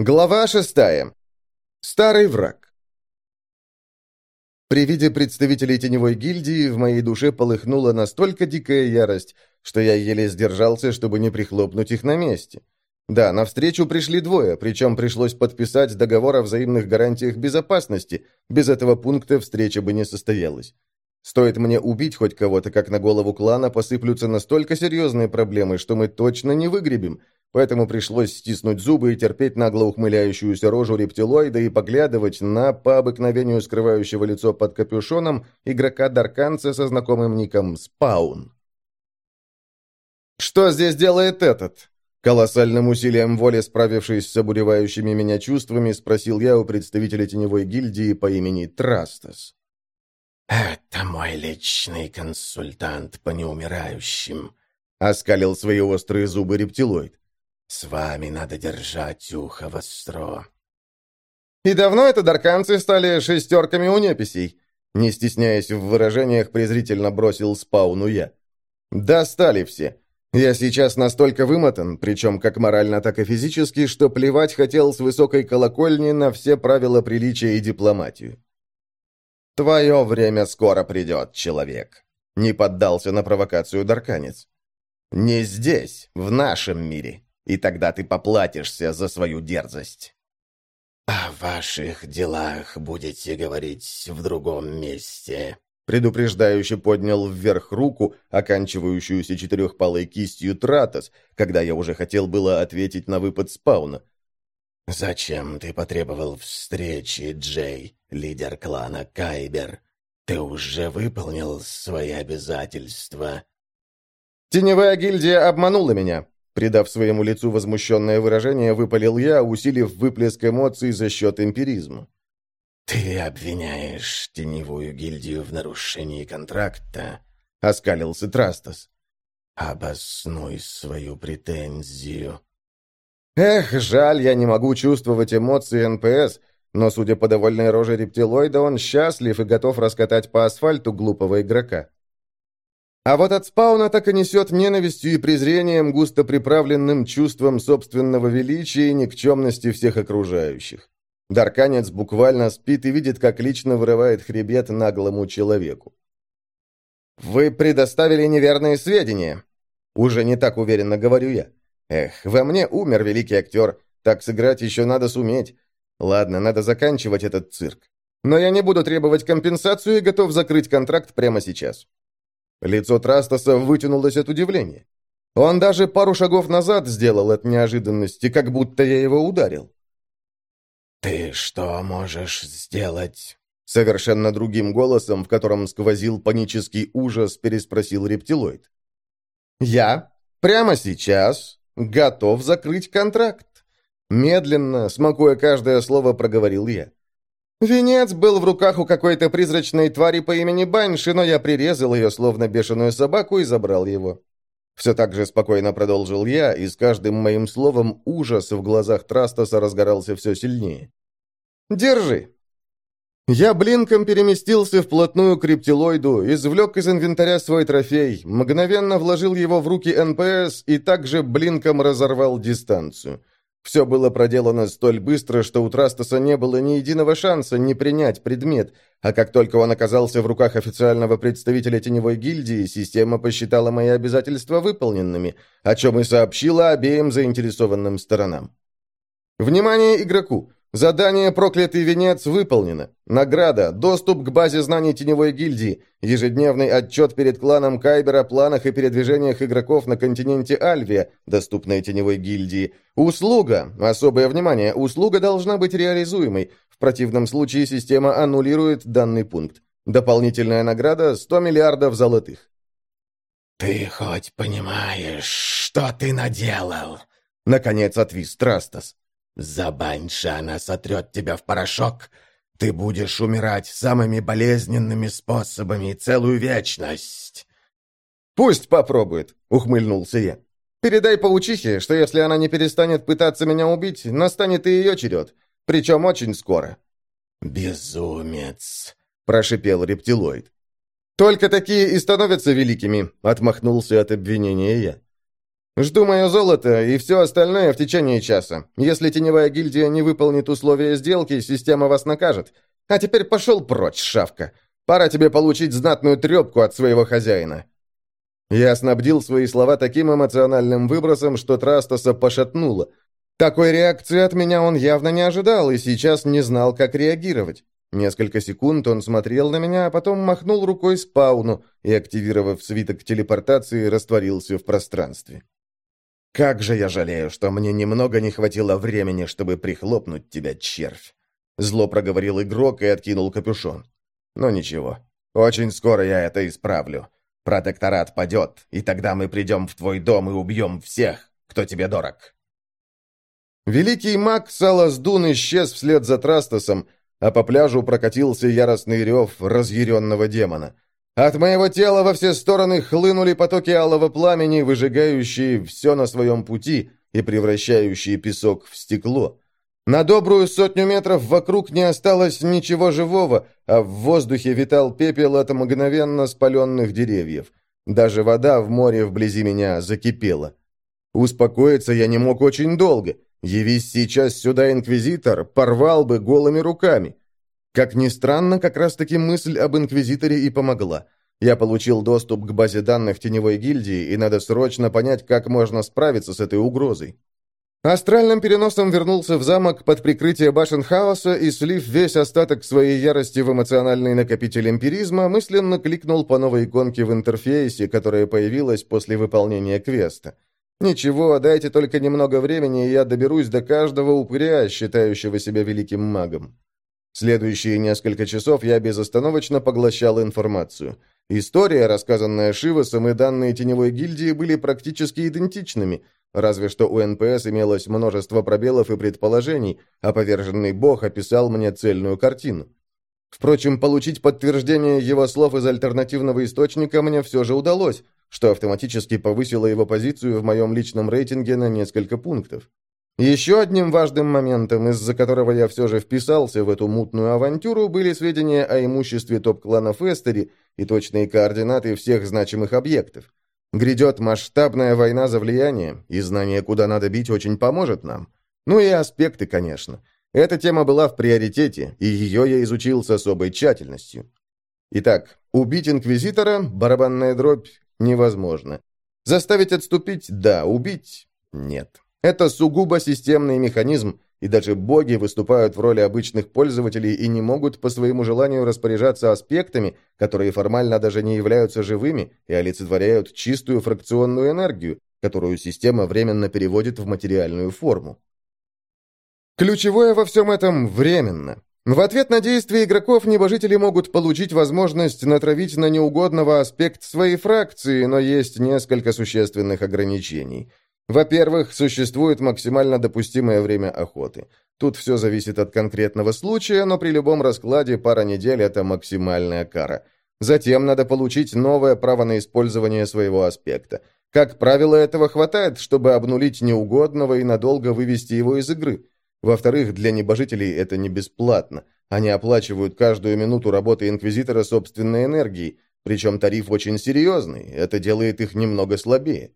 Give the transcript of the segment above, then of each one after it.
Глава шестая. Старый враг. При виде представителей теневой гильдии в моей душе полыхнула настолько дикая ярость, что я еле сдержался, чтобы не прихлопнуть их на месте. Да, навстречу пришли двое, причем пришлось подписать договор о взаимных гарантиях безопасности. Без этого пункта встреча бы не состоялась. Стоит мне убить хоть кого-то, как на голову клана посыплются настолько серьезные проблемы, что мы точно не выгребем – поэтому пришлось стиснуть зубы и терпеть нагло ухмыляющуюся рожу рептилоида и поглядывать на, по обыкновению скрывающего лицо под капюшоном, игрока-дарканца со знакомым ником Спаун. «Что здесь делает этот?» Колоссальным усилием воли, справившись с обуревающими меня чувствами, спросил я у представителя теневой гильдии по имени Трастас. «Это мой личный консультант по неумирающим», — оскалил свои острые зубы рептилоид. С вами надо держать ухо востро. И давно это дарканцы стали шестерками у неписей? Не стесняясь в выражениях, презрительно бросил спауну я. Достали все. Я сейчас настолько вымотан, причем как морально, так и физически, что плевать хотел с высокой колокольни на все правила приличия и дипломатию. «Твое время скоро придет, человек», — не поддался на провокацию Дарканец. «Не здесь, в нашем мире и тогда ты поплатишься за свою дерзость». «О ваших делах будете говорить в другом месте», предупреждающе поднял вверх руку, оканчивающуюся четырехпалой кистью Тратос, когда я уже хотел было ответить на выпад спауна. «Зачем ты потребовал встречи, Джей, лидер клана Кайбер? Ты уже выполнил свои обязательства». «Теневая гильдия обманула меня», Придав своему лицу возмущенное выражение, выпалил я, усилив выплеск эмоций за счет эмпиризма. «Ты обвиняешь теневую гильдию в нарушении контракта?» — оскалился Трастас. «Обоснуй свою претензию». Эх, жаль, я не могу чувствовать эмоции НПС, но, судя по довольной роже рептилоида, он счастлив и готов раскатать по асфальту глупого игрока. А вот от спауна так и несет ненавистью и презрением, густо приправленным чувством собственного величия и никчемности всех окружающих. Дарканец буквально спит и видит, как лично вырывает хребет наглому человеку. «Вы предоставили неверные сведения», — уже не так уверенно говорю я. «Эх, во мне умер великий актер, так сыграть еще надо суметь. Ладно, надо заканчивать этот цирк. Но я не буду требовать компенсацию и готов закрыть контракт прямо сейчас. Лицо Трастаса вытянулось от удивления. Он даже пару шагов назад сделал от неожиданности, как будто я его ударил. «Ты что можешь сделать?» Совершенно другим голосом, в котором сквозил панический ужас, переспросил рептилоид. «Я прямо сейчас готов закрыть контракт». Медленно, смакуя каждое слово, проговорил я. Венец был в руках у какой-то призрачной твари по имени Банши, но я прирезал ее, словно бешеную собаку, и забрал его. Все так же спокойно продолжил я, и с каждым моим словом ужас в глазах Трастаса разгорался все сильнее. «Держи!» Я блинком переместился вплотную к рептилоиду, извлек из инвентаря свой трофей, мгновенно вложил его в руки НПС и также блинком разорвал дистанцию. Все было проделано столь быстро, что у Трастаса не было ни единого шанса не принять предмет, а как только он оказался в руках официального представителя теневой гильдии, система посчитала мои обязательства выполненными, о чем и сообщила обеим заинтересованным сторонам. Внимание игроку! Задание «Проклятый венец» выполнено. Награда, доступ к базе знаний Теневой гильдии, ежедневный отчет перед кланом Кайбер о планах и передвижениях игроков на континенте Альвия, доступной Теневой гильдии. Услуга, особое внимание, услуга должна быть реализуемой. В противном случае система аннулирует данный пункт. Дополнительная награда – 100 миллиардов золотых. «Ты хоть понимаешь, что ты наделал?» Наконец отвис Трастас. Забаньша, она сотрет тебя в порошок. Ты будешь умирать самыми болезненными способами целую вечность». «Пусть попробует», — ухмыльнулся я. «Передай паучихе, что если она не перестанет пытаться меня убить, настанет и ее черед. Причем очень скоро». «Безумец», — прошипел рептилоид. «Только такие и становятся великими», — отмахнулся от обвинения я. Жду мое золото и все остальное в течение часа. Если теневая гильдия не выполнит условия сделки, система вас накажет. А теперь пошел прочь, шавка. Пора тебе получить знатную трепку от своего хозяина». Я снабдил свои слова таким эмоциональным выбросом, что Трастаса пошатнуло. Такой реакции от меня он явно не ожидал и сейчас не знал, как реагировать. Несколько секунд он смотрел на меня, а потом махнул рукой спауну и, активировав свиток телепортации, растворился в пространстве. «Как же я жалею, что мне немного не хватило времени, чтобы прихлопнуть тебя, червь!» Зло проговорил игрок и откинул капюшон. Но ничего. Очень скоро я это исправлю. Протекторат падет, и тогда мы придем в твой дом и убьем всех, кто тебе дорог». Великий маг Салаздун исчез вслед за Трастосом, а по пляжу прокатился яростный рев разъяренного демона. От моего тела во все стороны хлынули потоки алого пламени, выжигающие все на своем пути и превращающие песок в стекло. На добрую сотню метров вокруг не осталось ничего живого, а в воздухе витал пепел от мгновенно спаленных деревьев. Даже вода в море вблизи меня закипела. Успокоиться я не мог очень долго. Явись сейчас сюда инквизитор, порвал бы голыми руками. Как ни странно, как раз-таки мысль об инквизиторе и помогла. Я получил доступ к базе данных теневой гильдии, и надо срочно понять, как можно справиться с этой угрозой. Астральным переносом вернулся в замок под прикрытие башен хаоса и, слив весь остаток своей ярости в эмоциональный накопитель эмпиризма, мысленно кликнул по новой иконке в интерфейсе, которая появилась после выполнения квеста. «Ничего, дайте только немного времени, и я доберусь до каждого упыря, считающего себя великим магом». Следующие несколько часов я безостановочно поглощал информацию. История, рассказанная Шивасом, и данные теневой гильдии были практически идентичными – Разве что у НПС имелось множество пробелов и предположений, а поверженный бог описал мне цельную картину. Впрочем, получить подтверждение его слов из альтернативного источника мне все же удалось, что автоматически повысило его позицию в моем личном рейтинге на несколько пунктов. Еще одним важным моментом, из-за которого я все же вписался в эту мутную авантюру, были сведения о имуществе топ-клана Фестери и точные координаты всех значимых объектов. Грядет масштабная война за влияние, и знание, куда надо бить, очень поможет нам. Ну и аспекты, конечно. Эта тема была в приоритете, и ее я изучил с особой тщательностью. Итак, убить Инквизитора, барабанная дробь, невозможно. Заставить отступить – да, убить – нет. Это сугубо системный механизм, и даже боги выступают в роли обычных пользователей и не могут по своему желанию распоряжаться аспектами, которые формально даже не являются живыми и олицетворяют чистую фракционную энергию, которую система временно переводит в материальную форму. Ключевое во всем этом – временно. В ответ на действия игроков небожители могут получить возможность натравить на неугодного аспект своей фракции, но есть несколько существенных ограничений – во-первых, существует максимально допустимое время охоты. Тут все зависит от конкретного случая, но при любом раскладе пара недель – это максимальная кара. Затем надо получить новое право на использование своего аспекта. Как правило, этого хватает, чтобы обнулить неугодного и надолго вывести его из игры. Во-вторых, для небожителей это не бесплатно. Они оплачивают каждую минуту работы Инквизитора собственной энергией, причем тариф очень серьезный, это делает их немного слабее.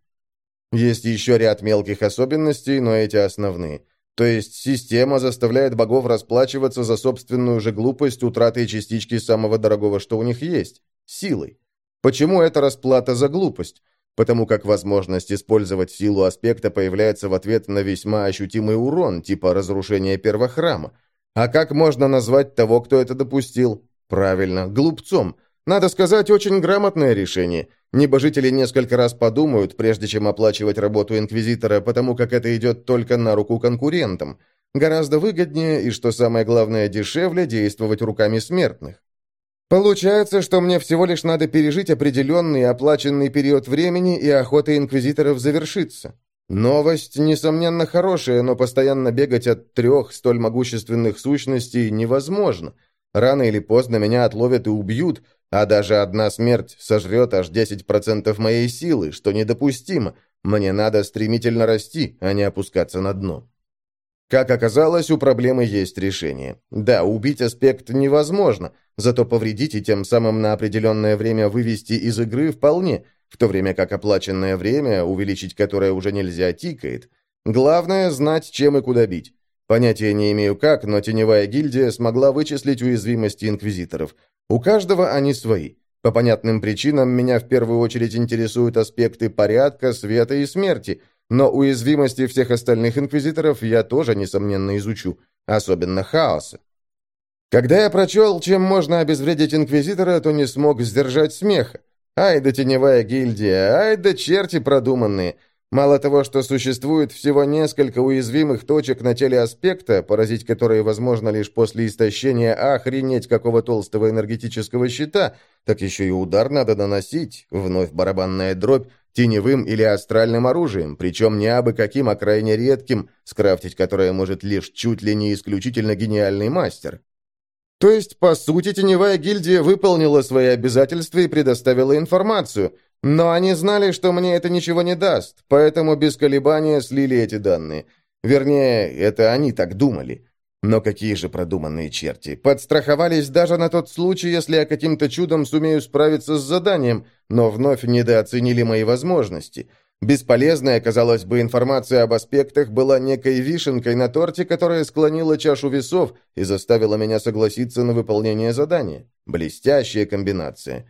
Есть еще ряд мелких особенностей, но эти основные. То есть система заставляет богов расплачиваться за собственную же глупость утратой частички самого дорогого, что у них есть – силой. Почему это расплата за глупость? Потому как возможность использовать силу аспекта появляется в ответ на весьма ощутимый урон, типа разрушения первохрама. А как можно назвать того, кто это допустил? Правильно, глупцом. Надо сказать, очень грамотное решение – Небожители несколько раз подумают, прежде чем оплачивать работу инквизитора, потому как это идет только на руку конкурентам. Гораздо выгоднее и, что самое главное, дешевле действовать руками смертных. Получается, что мне всего лишь надо пережить определенный оплаченный период времени, и охота инквизиторов завершится. Новость, несомненно, хорошая, но постоянно бегать от трех столь могущественных сущностей невозможно. Рано или поздно меня отловят и убьют, а даже одна смерть сожрет аж 10% моей силы, что недопустимо. Мне надо стремительно расти, а не опускаться на дно. Как оказалось, у проблемы есть решение. Да, убить аспект невозможно, зато повредить и тем самым на определенное время вывести из игры вполне. в то время как оплаченное время, увеличить которое уже нельзя, тикает. Главное — знать, чем и куда бить. Понятия не имею как, но теневая гильдия смогла вычислить уязвимости инквизиторов. У каждого они свои. По понятным причинам меня в первую очередь интересуют аспекты порядка, света и смерти, но уязвимости всех остальных инквизиторов я тоже, несомненно, изучу, особенно хаоса. Когда я прочел, чем можно обезвредить инквизитора, то не смог сдержать смеха. Ай да теневая гильдия, ай да черти продуманные – Мало того, что существует всего несколько уязвимых точек на теле аспекта, поразить которые возможно лишь после истощения охренеть какого толстого энергетического щита, так еще и удар надо наносить, вновь барабанная дробь, теневым или астральным оружием, причем не абы каким, а крайне редким, скрафтить которое может лишь чуть ли не исключительно гениальный мастер. То есть, по сути, теневая гильдия выполнила свои обязательства и предоставила информацию, но они знали, что мне это ничего не даст, поэтому без колебания слили эти данные. Вернее, это они так думали. Но какие же продуманные черти. Подстраховались даже на тот случай, если я каким-то чудом сумею справиться с заданием, но вновь недооценили мои возможности. Бесполезная, казалось бы, информация об аспектах была некой вишенкой на торте, которая склонила чашу весов и заставила меня согласиться на выполнение задания. Блестящая комбинация.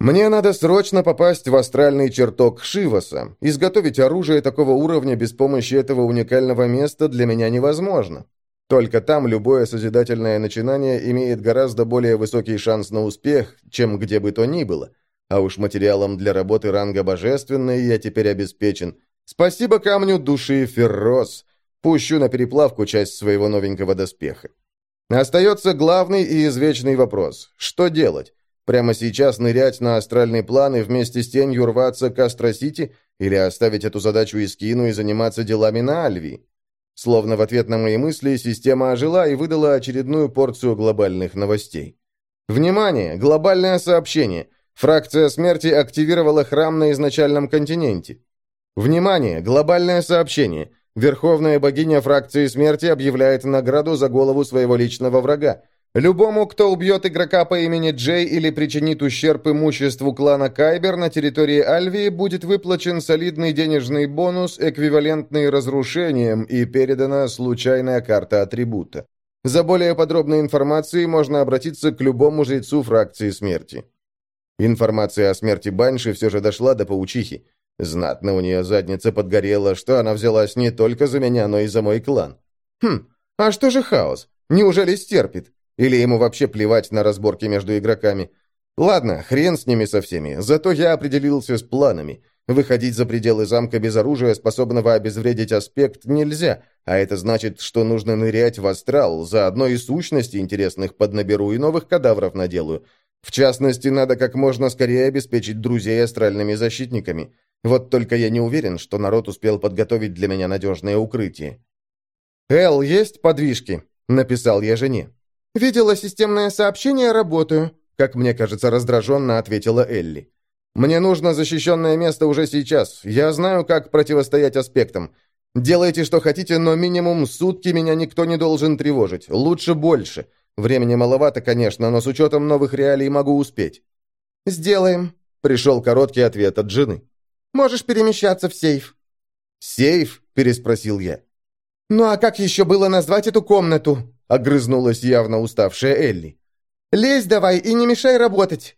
Мне надо срочно попасть в астральный чертог Шиваса. Изготовить оружие такого уровня без помощи этого уникального места для меня невозможно. Только там любое созидательное начинание имеет гораздо более высокий шанс на успех, чем где бы то ни было. А уж материалом для работы ранга божественной я теперь обеспечен. Спасибо камню души Феррос. Пущу на переплавку часть своего новенького доспеха. Остается главный и извечный вопрос. Что делать? Прямо сейчас нырять на астральный план и вместе с тенью рваться к Астро-Сити или оставить эту задачу Искину и заниматься делами на Альвии? Словно в ответ на мои мысли, система ожила и выдала очередную порцию глобальных новостей. Внимание! Глобальное сообщение! Фракция смерти активировала храм на изначальном континенте. Внимание! Глобальное сообщение! Верховная богиня фракции смерти объявляет награду за голову своего личного врага. Любому, кто убьет игрока по имени Джей или причинит ущерб имуществу клана Кайбер на территории Альвии, будет выплачен солидный денежный бонус, эквивалентный разрушениям, и передана случайная карта атрибута. За более подробной информацией можно обратиться к любому жрецу фракции смерти. Информация о смерти Банши все же дошла до паучихи. Знатно у нее задница подгорела, что она взялась не только за меня, но и за мой клан. Хм, а что же хаос? Неужели стерпит? Или ему вообще плевать на разборки между игроками? Ладно, хрен с ними со всеми. Зато я определился с планами. Выходить за пределы замка без оружия, способного обезвредить аспект, нельзя, а это значит, что нужно нырять в астрал, заодно и сущности интересных поднаберу и новых кадавров наделаю. В частности, надо как можно скорее обеспечить друзей астральными защитниками. Вот только я не уверен, что народ успел подготовить для меня надежное укрытие. «Эл, есть подвижки?» — написал я жене. «Видела системное сообщение, работаю», как мне кажется, раздраженно ответила Элли. «Мне нужно защищенное место уже сейчас. Я знаю, как противостоять аспектам. Делайте, что хотите, но минимум сутки меня никто не должен тревожить. Лучше больше. Времени маловато, конечно, но с учетом новых реалий могу успеть». «Сделаем», — пришел короткий ответ от жены. «Можешь перемещаться в сейф». «Сейф?» — переспросил я. «Ну а как еще было назвать эту комнату?» Огрызнулась явно уставшая Элли. «Лезь давай и не мешай работать!»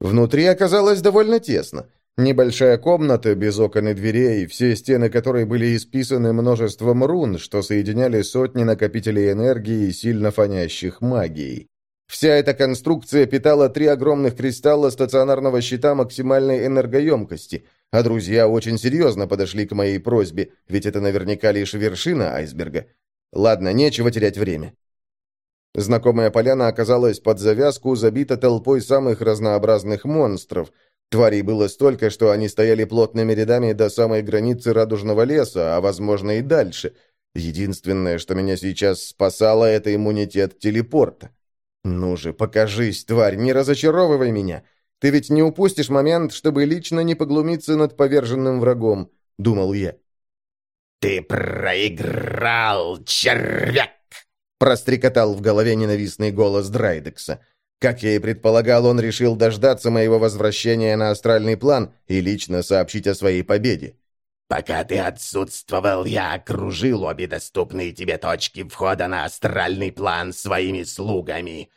Внутри оказалось довольно тесно. Небольшая комната без окон и дверей, все стены которой были исписаны множеством рун, что соединяли сотни накопителей энергии, сильно фонящих магией. Вся эта конструкция питала три огромных кристалла стационарного щита максимальной энергоемкости, а друзья очень серьезно подошли к моей просьбе, ведь это наверняка лишь вершина айсберга. Ладно, нечего терять время. Знакомая поляна оказалась под завязку забита толпой самых разнообразных монстров. Тварей было столько, что они стояли плотными рядами до самой границы радужного леса, а, возможно, и дальше. Единственное, что меня сейчас спасало, это иммунитет телепорта. «Ну же, покажись, тварь, не разочаровывай меня. Ты ведь не упустишь момент, чтобы лично не поглумиться над поверженным врагом», — думал я. «Ты проиграл, червяк!» Прострекотал в голове ненавистный голос Драйдекса. Как я и предполагал, он решил дождаться моего возвращения на астральный план и лично сообщить о своей победе. «Пока ты отсутствовал, я окружил обе доступные тебе точки входа на астральный план своими слугами.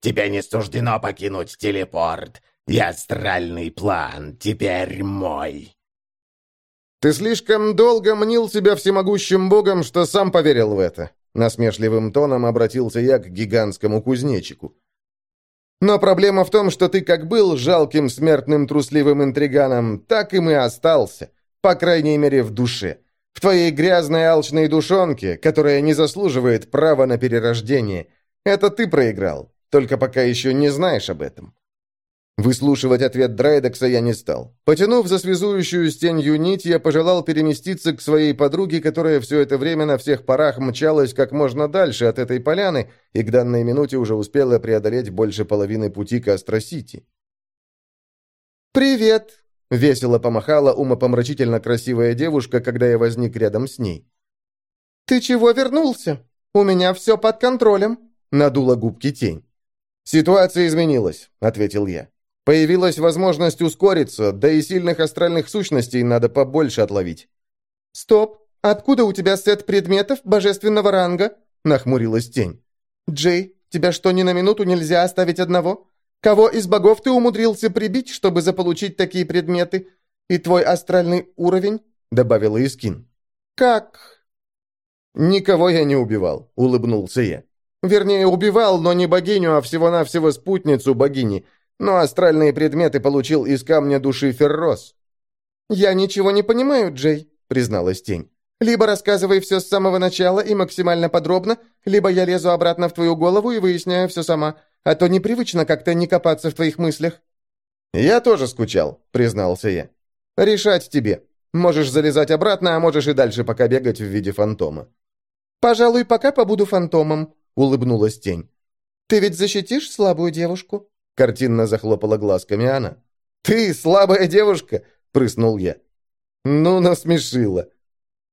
Тебе не суждено покинуть телепорт, и астральный план теперь мой». «Ты слишком долго мнил себя всемогущим богом, что сам поверил в это», насмешливым тоном обратился я к гигантскому кузнечику. Но проблема в том, что ты как был жалким смертным трусливым интриганом, так им и остался. По крайней мере, в душе. В твоей грязной алчной душонке, которая не заслуживает права на перерождение. Это ты проиграл, только пока еще не знаешь об этом. Выслушивать ответ Драйдекса я не стал. Потянув за связующую с тенью нить, я пожелал переместиться к своей подруге, которая все это время на всех парах мчалась как можно дальше от этой поляны и к данной минуте уже успела преодолеть больше половины пути к Астро-Сити. «Привет!» — весело помахала умопомрачительно красивая девушка, когда я возник рядом с ней. «Ты чего вернулся? У меня все под контролем!» — надула губки тень. «Ситуация изменилась», — ответил я. Появилась возможность ускориться, да и сильных астральных сущностей надо побольше отловить. «Стоп! Откуда у тебя сет предметов божественного ранга?» — нахмурилась тень. «Джей, тебя что, ни на минуту нельзя оставить одного? Кого из богов ты умудрился прибить, чтобы заполучить такие предметы? И твой астральный уровень?» — добавила Искин. «Как?» «Никого я не убивал», — улыбнулся я. «Вернее, убивал, но не богиню, а всего-навсего спутницу богини но астральные предметы получил из камня души Феррос». «Я ничего не понимаю, Джей», — призналась тень. «Либо рассказывай все с самого начала и максимально подробно, либо я лезу обратно в твою голову и выясняю все сама, а то непривычно как-то не копаться в твоих мыслях». «Я тоже скучал», — признался я. «Решать тебе. Можешь залезать обратно, а можешь и дальше пока бегать в виде фантома». «Пожалуй, пока побуду фантомом», — улыбнулась тень. «Ты ведь защитишь слабую девушку?» Картинно захлопала глазками она. «Ты слабая девушка!» — прыснул я. «Ну, насмешила!»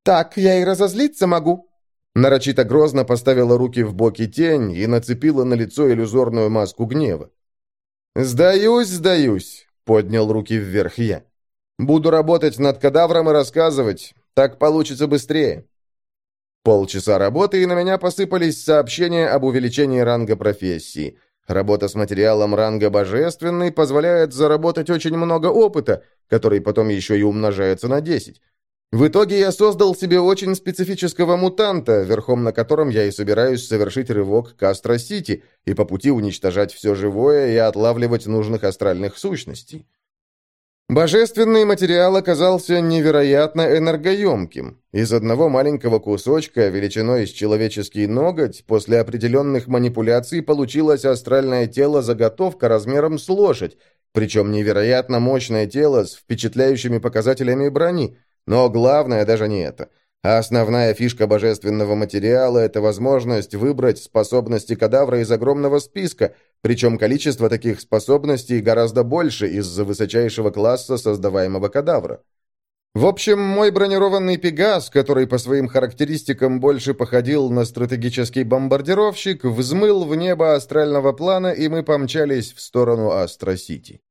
«Так я и разозлиться могу!» Нарочито грозно поставила руки в боки тень и нацепила на лицо иллюзорную маску гнева. «Сдаюсь, сдаюсь!» — поднял руки вверх я. «Буду работать над кадавром и рассказывать. Так получится быстрее». Полчаса работы, и на меня посыпались сообщения об увеличении ранга профессии — Работа с материалом ранга божественный позволяет заработать очень много опыта, который потом еще и умножается на 10. В итоге я создал себе очень специфического мутанта, верхом на котором я и собираюсь совершить рывок к Астро-Сити и по пути уничтожать все живое и отлавливать нужных астральных сущностей. Божественный материал оказался невероятно энергоемким. Из одного маленького кусочка, величиной с человеческий ноготь, после определенных манипуляций получилось астральное тело-заготовка размером с лошадь, причем невероятно мощное тело с впечатляющими показателями брони. Но главное даже не это – а основная фишка божественного материала – это возможность выбрать способности кадавра из огромного списка, причем количество таких способностей гораздо больше из-за высочайшего класса создаваемого кадавра. В общем, мой бронированный «Пегас», который по своим характеристикам больше походил на стратегический бомбардировщик, взмыл в небо астрального плана, и мы помчались в сторону Астро-Сити.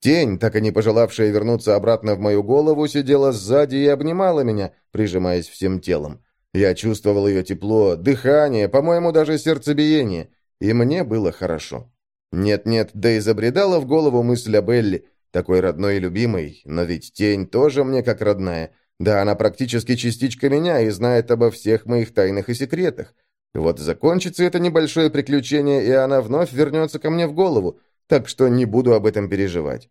Тень, так и не пожелавшая вернуться обратно в мою голову, сидела сзади и обнимала меня, прижимаясь всем телом. Я чувствовал ее тепло, дыхание, по-моему, даже сердцебиение, и мне было хорошо. Нет-нет, да и забредала в голову мысль об Элли, такой родной и любимой, но ведь тень тоже мне как родная. Да, она практически частичка меня и знает обо всех моих тайнах и секретах. Вот закончится это небольшое приключение, и она вновь вернется ко мне в голову, так что не буду об этом переживать.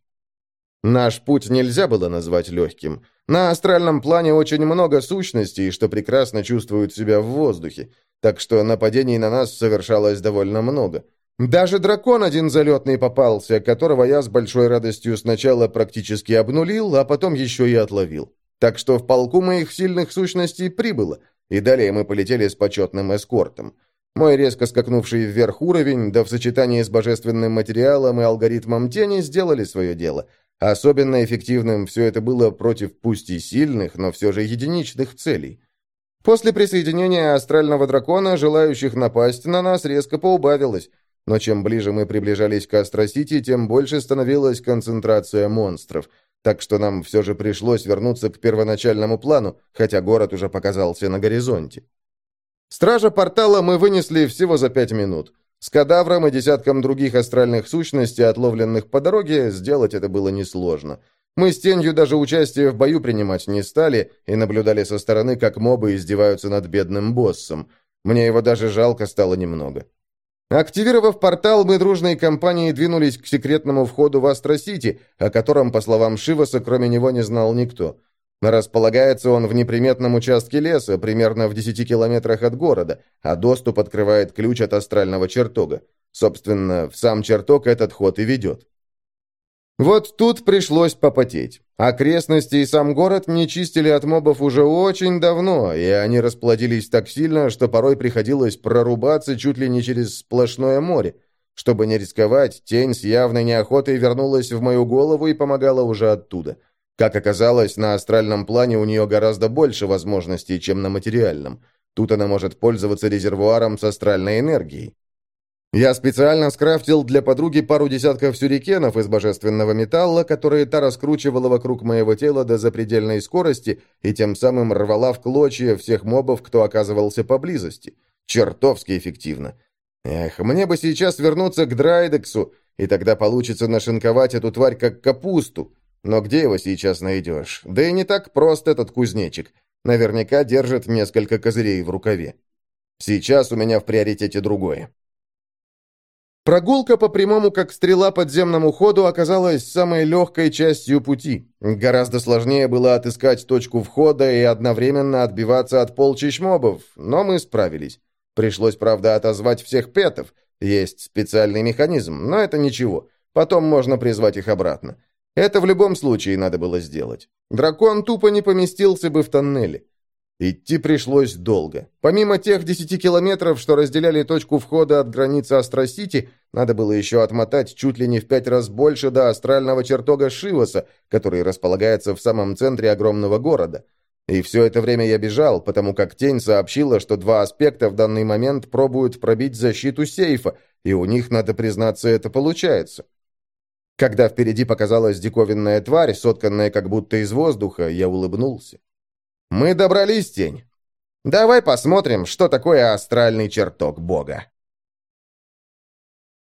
Наш путь нельзя было назвать легким. На астральном плане очень много сущностей, что прекрасно чувствуют себя в воздухе, так что нападений на нас совершалось довольно много. Даже дракон один залетный попался, которого я с большой радостью сначала практически обнулил, а потом еще и отловил. Так что в полку моих сильных сущностей прибыло, и далее мы полетели с почетным эскортом. Мой резко скакнувший вверх уровень, да в сочетании с божественным материалом и алгоритмом тени сделали свое дело. Особенно эффективным все это было против пусть и сильных, но все же единичных целей. После присоединения астрального дракона желающих напасть на нас резко поубавилось. но чем ближе мы приближались к Астро-Сити, тем больше становилась концентрация монстров, так что нам все же пришлось вернуться к первоначальному плану, хотя город уже показался на горизонте. Стража портала мы вынесли всего за пять минут. С кадавром и десятком других астральных сущностей, отловленных по дороге, сделать это было несложно. Мы с тенью даже участие в бою принимать не стали и наблюдали со стороны, как мобы издеваются над бедным боссом. Мне его даже жалко стало немного. Активировав портал, мы дружной компанией двинулись к секретному входу в Астро-Сити, о котором, по словам Шиваса, кроме него не знал никто. Располагается он в неприметном участке леса, примерно в 10 километрах от города, а доступ открывает ключ от астрального чертога. Собственно, в сам чертог этот ход и ведет. Вот тут пришлось попотеть. Окрестности и сам город не чистили от мобов уже очень давно, и они расплодились так сильно, что порой приходилось прорубаться чуть ли не через сплошное море. Чтобы не рисковать, тень с явной неохотой вернулась в мою голову и помогала уже оттуда. Как оказалось, на астральном плане у нее гораздо больше возможностей, чем на материальном. Тут она может пользоваться резервуаром с астральной энергией. Я специально скрафтил для подруги пару десятков сюрикенов из божественного металла, которые та раскручивала вокруг моего тела до запредельной скорости и тем самым рвала в клочья всех мобов, кто оказывался поблизости. Чертовски эффективно. Эх, мне бы сейчас вернуться к Драйдексу, и тогда получится нашинковать эту тварь как капусту. Но где его сейчас найдешь? Да и не так прост этот кузнечик. Наверняка держит несколько козырей в рукаве. Сейчас у меня в приоритете другое. Прогулка по прямому, как стрела, подземному ходу оказалась самой легкой частью пути. Гораздо сложнее было отыскать точку входа и одновременно отбиваться от полчищ мобов, но мы справились. Пришлось, правда, отозвать всех петов. Есть специальный механизм, но это ничего. Потом можно призвать их обратно. Это в любом случае надо было сделать. Дракон тупо не поместился бы в тоннеле. Идти пришлось долго. Помимо тех десяти километров, что разделяли точку входа от границы Астро-Сити, надо было еще отмотать чуть ли не в пять раз больше до астрального чертога Шиваса, который располагается в самом центре огромного города. И все это время я бежал, потому как тень сообщила, что два аспекта в данный момент пробуют пробить защиту сейфа, и у них, надо признаться, это получается. Когда впереди показалась диковинная тварь, сотканная как будто из воздуха, я улыбнулся. «Мы добрались, тень. Давай посмотрим, что такое астральный чертог Бога».